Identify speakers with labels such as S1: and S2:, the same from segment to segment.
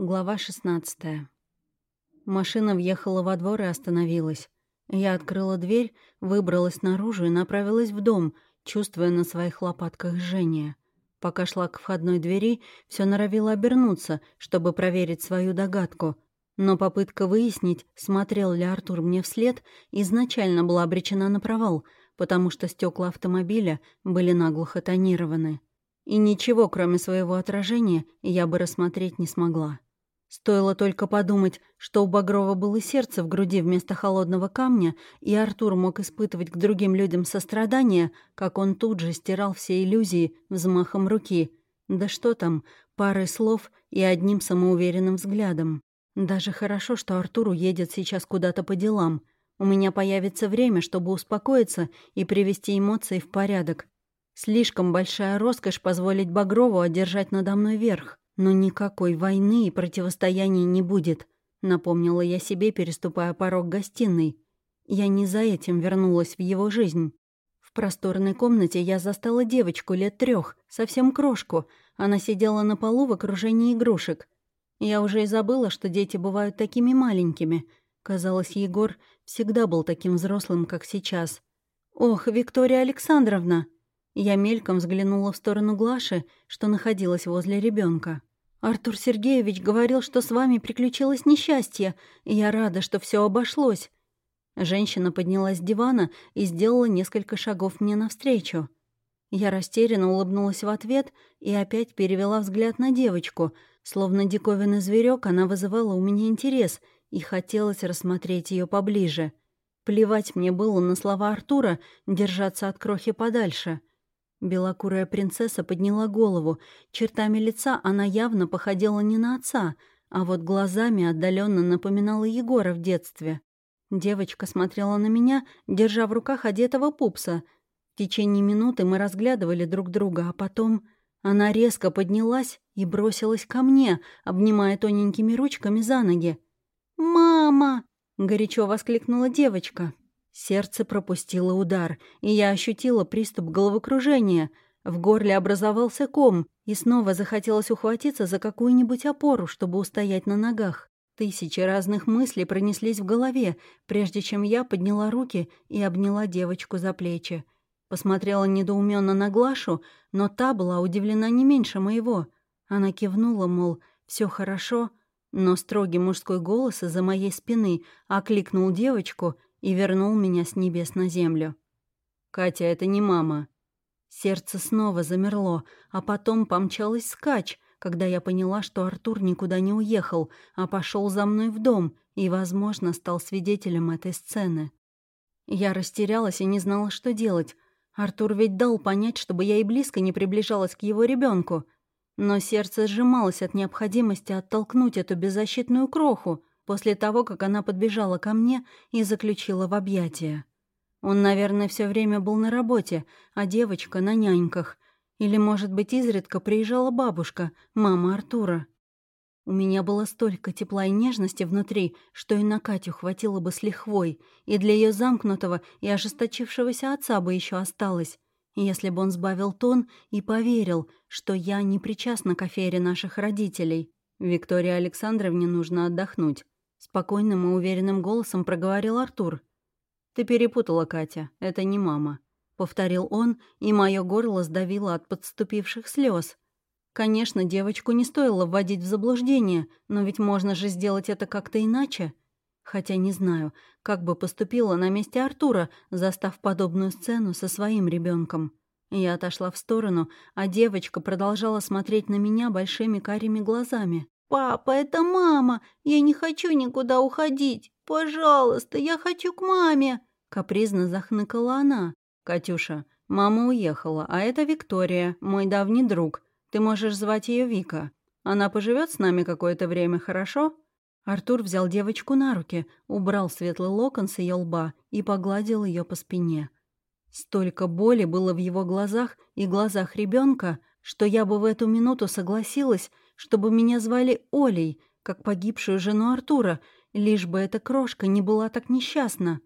S1: Глава 16 Машина въехала во двор и остановилась. Я открыла дверь, выбралась наружу и направилась в дом, чувствуя на своих лопатках жжение. Пока шла к входной двери, все норовило обернуться, чтобы проверить свою догадку. Но попытка выяснить, смотрел ли Артур мне вслед, изначально была обречена на провал, потому что стекла автомобиля были наглухо тонированы. И ничего, кроме своего отражения, я бы рассмотреть не смогла. Стоило только подумать, что у Багрова было сердце в груди вместо холодного камня, и Артур мог испытывать к другим людям сострадание, как он тут же стирал все иллюзии взмахом руки. Да что там, парой слов и одним самоуверенным взглядом. Даже хорошо, что Артур уедет сейчас куда-то по делам. У меня появится время, чтобы успокоиться и привести эмоции в порядок. Слишком большая роскошь позволить Багрову одержать надо мной верх. «Но никакой войны и противостояния не будет», — напомнила я себе, переступая порог гостиной. Я не за этим вернулась в его жизнь. В просторной комнате я застала девочку лет трех, совсем крошку. Она сидела на полу в окружении игрушек. Я уже и забыла, что дети бывают такими маленькими. Казалось, Егор всегда был таким взрослым, как сейчас. «Ох, Виктория Александровна!» Я мельком взглянула в сторону Глаши, что находилась возле ребенка. «Артур Сергеевич говорил, что с вами приключилось несчастье, и я рада, что все обошлось». Женщина поднялась с дивана и сделала несколько шагов мне навстречу. Я растерянно улыбнулась в ответ и опять перевела взгляд на девочку. Словно диковинный зверек, она вызывала у меня интерес, и хотелось рассмотреть ее поближе. Плевать мне было на слова Артура, держаться от крохи подальше. Белокурая принцесса подняла голову. Чертами лица она явно походила не на отца, а вот глазами отдаленно напоминала Егора в детстве. Девочка смотрела на меня, держа в руках одетого пупса. В течение минуты мы разглядывали друг друга, а потом она резко поднялась и бросилась ко мне, обнимая тоненькими ручками за ноги. «Мама!» — горячо воскликнула девочка. Сердце пропустило удар, и я ощутила приступ головокружения. В горле образовался ком, и снова захотелось ухватиться за какую-нибудь опору, чтобы устоять на ногах. Тысячи разных мыслей пронеслись в голове, прежде чем я подняла руки и обняла девочку за плечи. Посмотрела недоуменно на Глашу, но та была удивлена не меньше моего. Она кивнула, мол, все хорошо, но строгий мужской голос из-за моей спины окликнул девочку — и вернул меня с небес на землю. «Катя, это не мама». Сердце снова замерло, а потом помчалось скач, когда я поняла, что Артур никуда не уехал, а пошел за мной в дом и, возможно, стал свидетелем этой сцены. Я растерялась и не знала, что делать. Артур ведь дал понять, чтобы я и близко не приближалась к его ребенку, но сердце сжималось от необходимости оттолкнуть эту беззащитную кроху после того, как она подбежала ко мне и заключила в объятия. Он, наверное, все время был на работе, а девочка на няньках. Или, может быть, изредка приезжала бабушка, мама Артура. У меня было столько тепла и нежности внутри, что и на Катю хватило бы с лихвой, и для ее замкнутого и ожесточившегося отца бы еще осталось, если бы он сбавил тон и поверил, что я не причастна к афере наших родителей. Виктории Александровне нужно отдохнуть. Спокойным и уверенным голосом проговорил Артур. «Ты перепутала, Катя. Это не мама», — повторил он, и мое горло сдавило от подступивших слез. Конечно, девочку не стоило вводить в заблуждение, но ведь можно же сделать это как-то иначе. Хотя не знаю, как бы поступила на месте Артура, застав подобную сцену со своим ребенком. Я отошла в сторону, а девочка продолжала смотреть на меня большими карими глазами. «Папа, это мама! Я не хочу никуда уходить! Пожалуйста, я хочу к маме!» Капризно захныкала она. «Катюша, мама уехала, а это Виктория, мой давний друг. Ты можешь звать ее Вика. Она поживет с нами какое-то время, хорошо?» Артур взял девочку на руки, убрал светлый локон с ее лба и погладил ее по спине. Столько боли было в его глазах и глазах ребенка, что я бы в эту минуту согласилась, чтобы меня звали Олей, как погибшую жену Артура, лишь бы эта крошка не была так несчастна.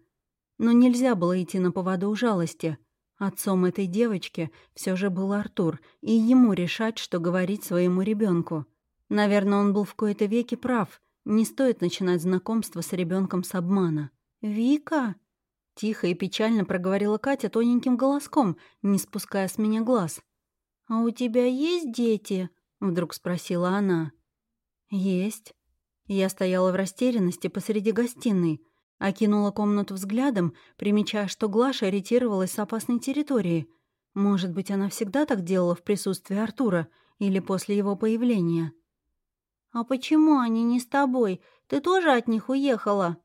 S1: Но нельзя было идти на поводу у жалости. Отцом этой девочки все же был Артур, и ему решать, что говорить своему ребенку. Наверное, он был в кои-то веки прав. Не стоит начинать знакомство с ребенком с обмана. «Вика?» Тихо и печально проговорила Катя тоненьким голоском, не спуская с меня глаз. «А у тебя есть дети?» — вдруг спросила она. «Есть». Я стояла в растерянности посреди гостиной, окинула комнату взглядом, примечая, что Глаша ориентировалась с опасной территории. Может быть, она всегда так делала в присутствии Артура или после его появления. «А почему они не с тобой? Ты тоже от них уехала?»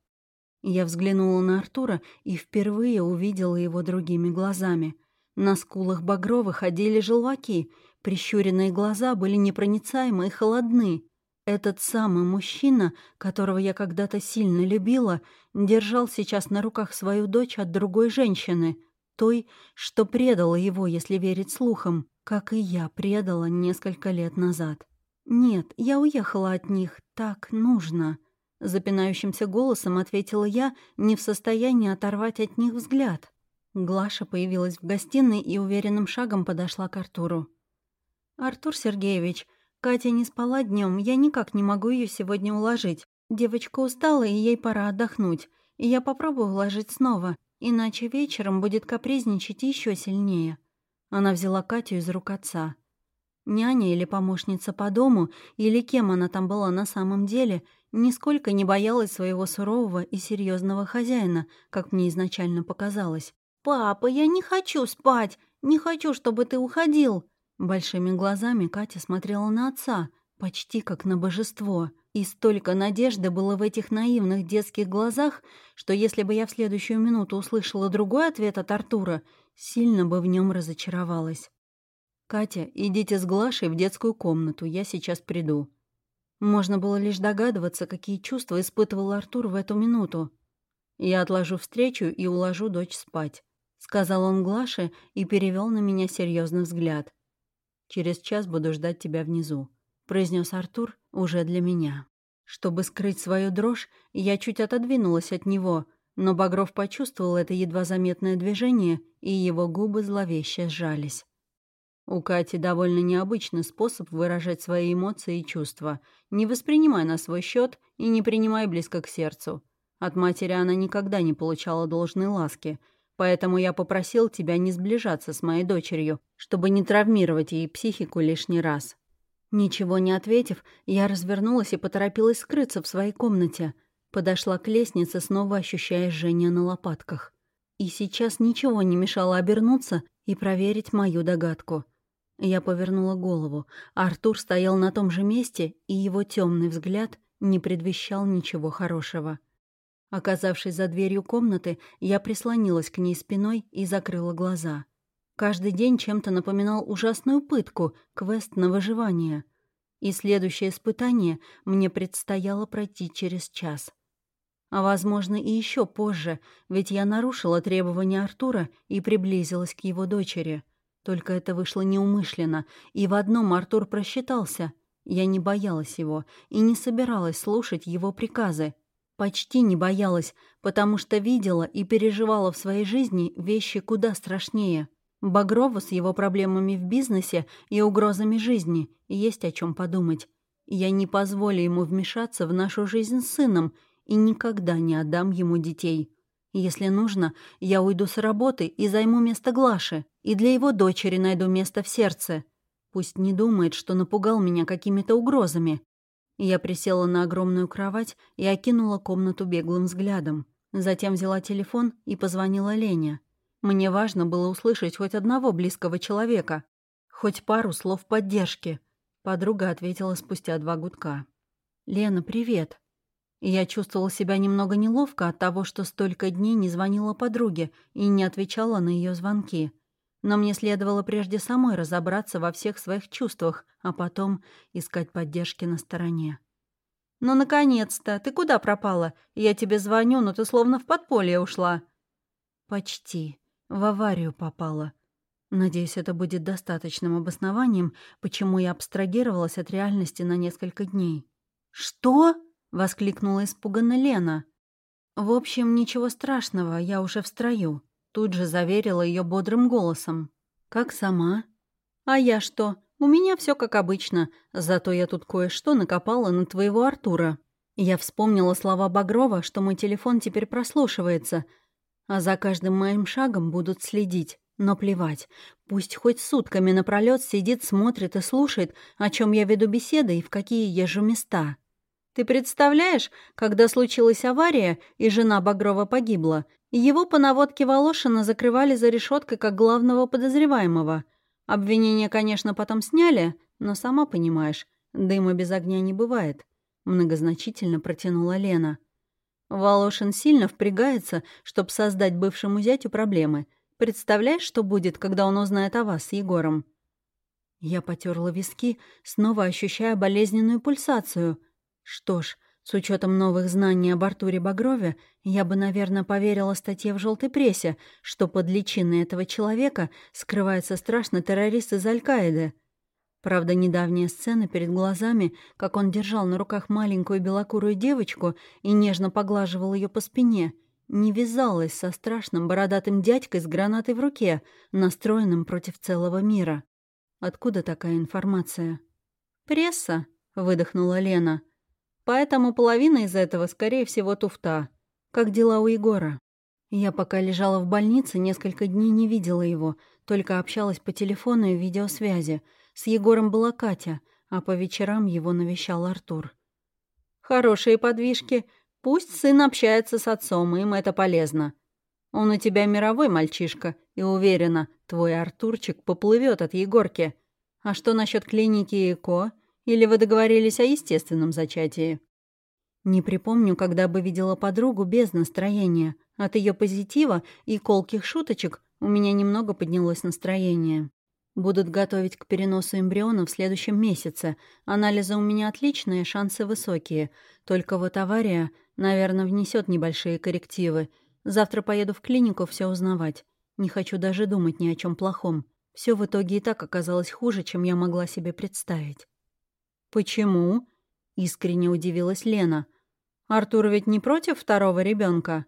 S1: Я взглянула на Артура и впервые увидела его другими глазами. На скулах Багрова ходили желваки, прищуренные глаза были непроницаемы и холодны. Этот самый мужчина, которого я когда-то сильно любила, держал сейчас на руках свою дочь от другой женщины, той, что предала его, если верить слухам, как и я предала несколько лет назад. Нет, я уехала от них, так нужно. Запинающимся голосом ответила я, не в состоянии оторвать от них взгляд. Глаша появилась в гостиной и уверенным шагом подошла к Артуру. «Артур Сергеевич, Катя не спала днем, я никак не могу ее сегодня уложить. Девочка устала, и ей пора отдохнуть. И я попробую уложить снова, иначе вечером будет капризничать еще сильнее». Она взяла Катю из рук отца. Няня или помощница по дому, или кем она там была на самом деле, нисколько не боялась своего сурового и серьезного хозяина, как мне изначально показалось. «Папа, я не хочу спать! Не хочу, чтобы ты уходил!» Большими глазами Катя смотрела на отца, почти как на божество. И столько надежды было в этих наивных детских глазах, что если бы я в следующую минуту услышала другой ответ от Артура, сильно бы в нем разочаровалась. «Катя, идите с Глашей в детскую комнату, я сейчас приду». Можно было лишь догадываться, какие чувства испытывал Артур в эту минуту. «Я отложу встречу и уложу дочь спать», — сказал он Глаше и перевел на меня серьезный взгляд. «Через час буду ждать тебя внизу», — произнес Артур уже для меня. Чтобы скрыть свою дрожь, я чуть отодвинулась от него, но Багров почувствовал это едва заметное движение, и его губы зловеще сжались. У Кати довольно необычный способ выражать свои эмоции и чувства. Не воспринимай на свой счет и не принимай близко к сердцу. От матери она никогда не получала должной ласки, поэтому я попросил тебя не сближаться с моей дочерью, чтобы не травмировать ей психику лишний раз». Ничего не ответив, я развернулась и поторопилась скрыться в своей комнате. Подошла к лестнице, снова ощущая жжение на лопатках. И сейчас ничего не мешало обернуться и проверить мою догадку — я повернула голову. Артур стоял на том же месте, и его темный взгляд не предвещал ничего хорошего. Оказавшись за дверью комнаты, я прислонилась к ней спиной и закрыла глаза. Каждый день чем-то напоминал ужасную пытку, квест на выживание. И следующее испытание мне предстояло пройти через час. А, возможно, и еще позже, ведь я нарушила требования Артура и приблизилась к его дочери — только это вышло неумышленно, и в одном Артур просчитался. Я не боялась его и не собиралась слушать его приказы. Почти не боялась, потому что видела и переживала в своей жизни вещи куда страшнее. Багрову с его проблемами в бизнесе и угрозами жизни есть о чем подумать. Я не позволю ему вмешаться в нашу жизнь с сыном и никогда не отдам ему детей. Если нужно, я уйду с работы и займу место Глаши, и для его дочери найду место в сердце. Пусть не думает, что напугал меня какими-то угрозами. Я присела на огромную кровать и окинула комнату беглым взглядом. Затем взяла телефон и позвонила Лене. Мне важно было услышать хоть одного близкого человека, хоть пару слов поддержки. Подруга ответила спустя два гудка. «Лена, привет. Я чувствовала себя немного неловко от того, что столько дней не звонила подруге и не отвечала на ее звонки. Но мне следовало прежде самой разобраться во всех своих чувствах, а потом искать поддержки на стороне. «Ну, наконец-то! Ты куда пропала? Я тебе звоню, но ты словно в подполье ушла». «Почти. В аварию попала. Надеюсь, это будет достаточным обоснованием, почему я абстрагировалась от реальности на несколько дней». «Что?» — воскликнула испуганно Лена. «В общем, ничего страшного, я уже в строю», — тут же заверила ее бодрым голосом. «Как сама?» «А я что? «У меня все как обычно, зато я тут кое-что накопала на твоего Артура». Я вспомнила слова Багрова, что мой телефон теперь прослушивается, а за каждым моим шагом будут следить. Но плевать, пусть хоть сутками напролёт сидит, смотрит и слушает, о чем я веду беседы и в какие езжу места. Ты представляешь, когда случилась авария и жена Багрова погибла, его по наводке Волошина закрывали за решеткой как главного подозреваемого. Обвинение, конечно, потом сняли, но сама понимаешь, дыма без огня не бывает. Многозначительно протянула Лена. Волошин сильно впрягается, чтобы создать бывшему зятю проблемы — Представляешь, что будет, когда он узнает о вас с Егором?» Я потерла виски, снова ощущая болезненную пульсацию. Что ж, с учетом новых знаний об Артуре Багрове, я бы, наверное, поверила статье в желтой прессе, что под личиной этого человека скрывается страшный террорист из Аль-Каиды. Правда, недавняя сцена перед глазами, как он держал на руках маленькую белокурую девочку и нежно поглаживал ее по спине — не вязалась со страшным бородатым дядькой с гранатой в руке, настроенным против целого мира. Откуда такая информация? «Пресса», — выдохнула Лена. «Поэтому половина из этого, скорее всего, туфта. Как дела у Егора?» Я пока лежала в больнице, несколько дней не видела его, только общалась по телефону и видеосвязи. С Егором была Катя, а по вечерам его навещал Артур. «Хорошие подвижки. Пусть сын общается с отцом, им это полезно. Он у тебя мировой мальчишка, и уверена, твой Артурчик поплывет от Егорки. А что насчет клиники ЭКО? Или вы договорились о естественном зачатии? Не припомню, когда бы видела подругу без настроения. От ее позитива и колких шуточек у меня немного поднялось настроение. Будут готовить к переносу эмбриона в следующем месяце. Анализы у меня отличные, шансы высокие. Только вот авария, наверное, внесет небольшие коррективы. Завтра поеду в клинику все узнавать. Не хочу даже думать ни о чем плохом. Все в итоге и так оказалось хуже, чем я могла себе представить. «Почему?» — искренне удивилась Лена. «Артур ведь не против второго ребенка?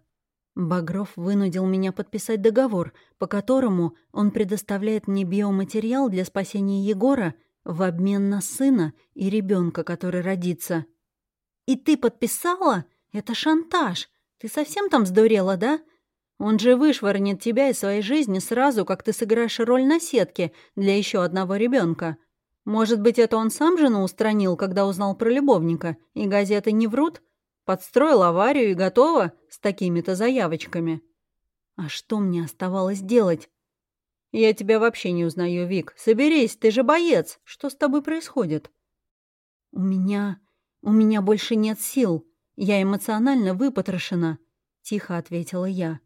S1: Багров вынудил меня подписать договор, по которому он предоставляет мне биоматериал для спасения Егора в обмен на сына и ребенка, который родится. «И ты подписала? Это шантаж. Ты совсем там сдурела, да? Он же вышвырнет тебя из своей жизни сразу, как ты сыграешь роль на сетке для еще одного ребенка. Может быть, это он сам жену устранил, когда узнал про любовника, и газеты не врут?» Подстроил аварию и готово с такими-то заявочками. А что мне оставалось делать? Я тебя вообще не узнаю, Вик. Соберись, ты же боец. Что с тобой происходит? У меня... у меня больше нет сил. Я эмоционально выпотрошена, — тихо ответила я.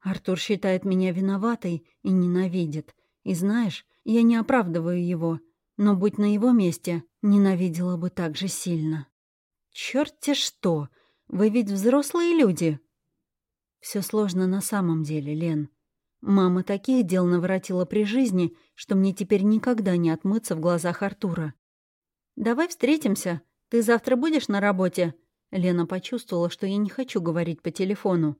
S1: Артур считает меня виноватой и ненавидит. И знаешь, я не оправдываю его, но, будь на его месте, ненавидела бы так же сильно. «Чёрт-те что! Вы ведь взрослые люди!» Все сложно на самом деле, Лен. Мама таких дел наворотила при жизни, что мне теперь никогда не отмыться в глазах Артура. «Давай встретимся. Ты завтра будешь на работе?» Лена почувствовала, что я не хочу говорить по телефону.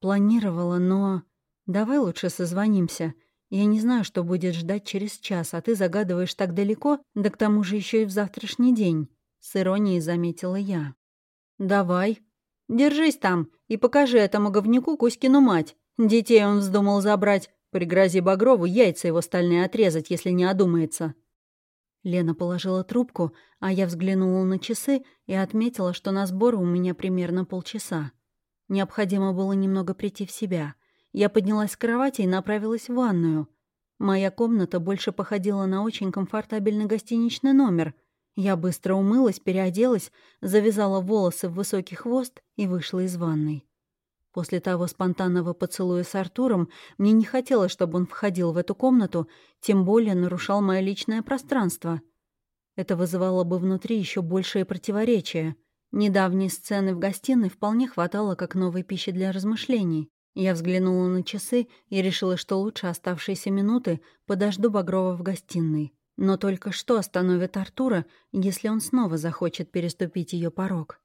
S1: Планировала, но... Давай лучше созвонимся. Я не знаю, что будет ждать через час, а ты загадываешь так далеко, да к тому же еще и в завтрашний день. С иронией заметила я. «Давай. Держись там и покажи этому говнюку Кузькину мать. Детей он вздумал забрать. Пригрози Багрову яйца его стальные отрезать, если не одумается». Лена положила трубку, а я взглянула на часы и отметила, что на сборы у меня примерно полчаса. Необходимо было немного прийти в себя. Я поднялась с кровати и направилась в ванную. Моя комната больше походила на очень комфортабельный гостиничный номер — я быстро умылась, переоделась, завязала волосы в высокий хвост и вышла из ванной. После того спонтанного поцелуя с Артуром мне не хотелось, чтобы он входил в эту комнату, тем более нарушал мое личное пространство. Это вызывало бы внутри еще большее противоречие. Недавние сцены в гостиной вполне хватало как новой пищи для размышлений. Я взглянула на часы и решила, что лучше оставшиеся минуты подожду Багрова в гостиной. Но только что остановит Артура, если он снова захочет переступить ее порог?